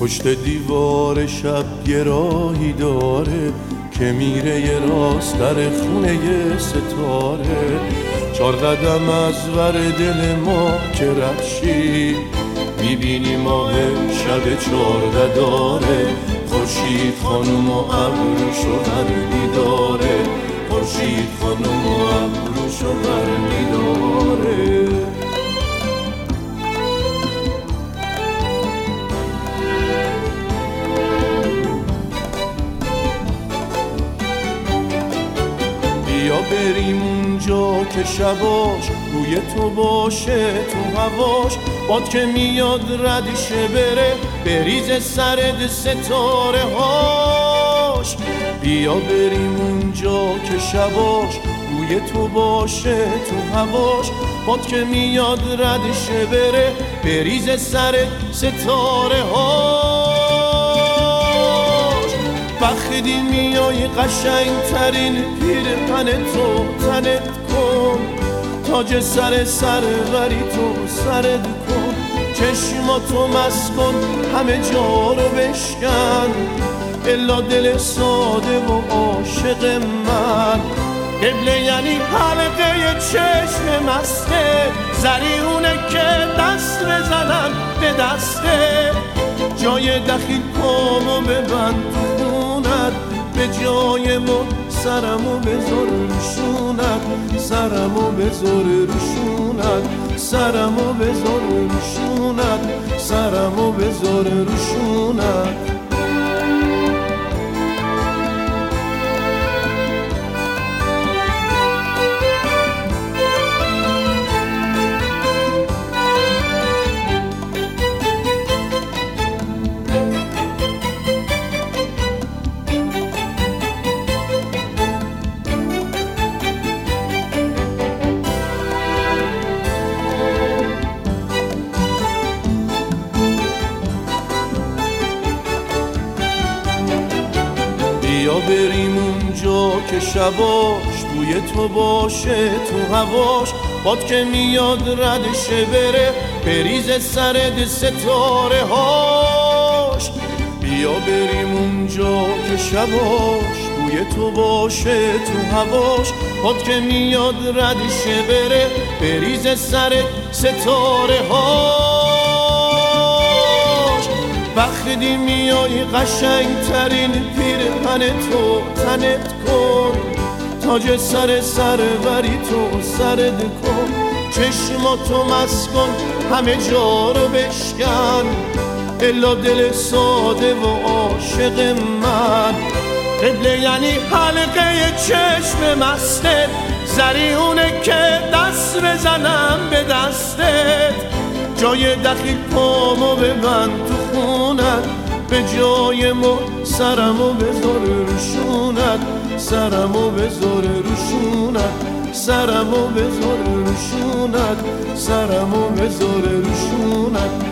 پشت دیوار شب یه راهی داره که میره راست در خونه ستاره. چار قدم از ور دل ما که رشی می‌بینی ماه شب چارده داره خورشید خانم و ابروشو هر داره خورشید خانم و ابروشو هر بریم اونجا که شباش روی تو باشه تو هواش. باد که میاد ردشه بره بریز سرد ستاره هاش. بیا بریم اونجا که شباش روی تو باشه تو هواش. باد که میاد ردشه بره بریز سر ستاره هاش. وقتی میای قشنگ ترین پن تو تنت کن. تاج سر سر غری تو سرت کن. چشماتو مسکن همه جا رو بشکن. الا دل ساده و عاشق من. قبله یعنی حلقه چشم مسته. زریونه که دست بزنم به دسته. جای دخیل کامو ببند. به جای ما سرمو بذار روشونت سرمو بذار روشونت سرمو بذار روشونت سرمو بذار روشونت. بریم اونجا که شباش بوی تو باشه تو هواش. باد که میاد ردشه بره بریز سرد ستاره هاش. بیا بریم اونجا که شباش بوی تو باشه تو هواش. باد که میاد ردشه بره بریز سرد ستاره هاش. وقتی میای قشنگ ترین پن تو تنت کن. تاج سر سر وری تو سرد کن. چشماتو مسکن همه جا رو بشکن. الا دل ساده و عاشق من. قبله یعنی حلقه چشم مسته. زریونه که دست بزنم به دستت. جای دخیل پامو ببند تو خونت به جای ما سرمو بذار روشونت سرمو بذار روشونت سرمو بذار روشونت سرمو بذار روشونت